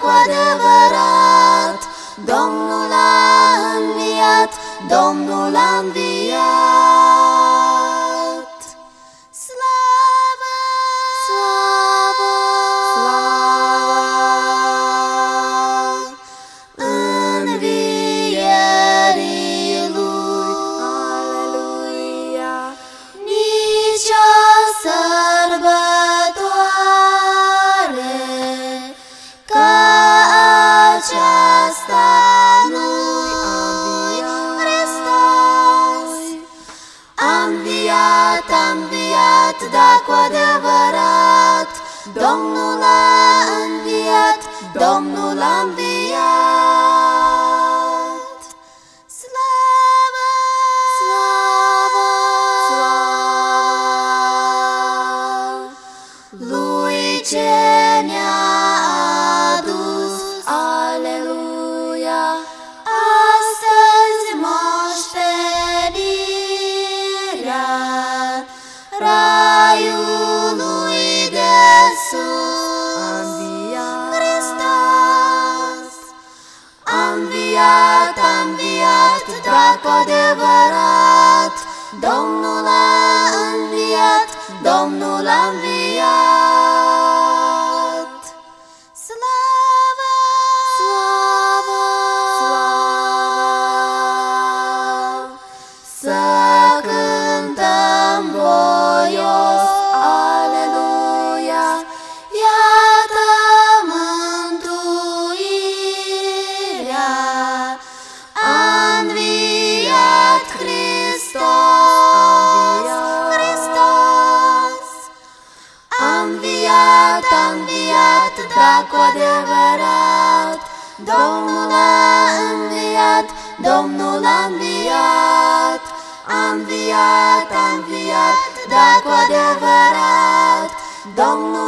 cu adevărat. Domnul a înviat, Domnul a înviat. Înviat, da cu adevărat, Domnul a înviat, Domnul a înviat. Slavă, slavă, slavă lui ce ne-a adus, aleluia, astăzi moștenirea Aiului de sus a înviat Hristos A înviat, a înviat Dacă adevărat. Domnul a înviat Domnul a înviat. Slavă Slavă! Slavă! Slavă! Înviat, da cu adevărat, Domnul a înviat, Domnul a înviat, a înviat, a înviat, da cu adevărat, Domnul a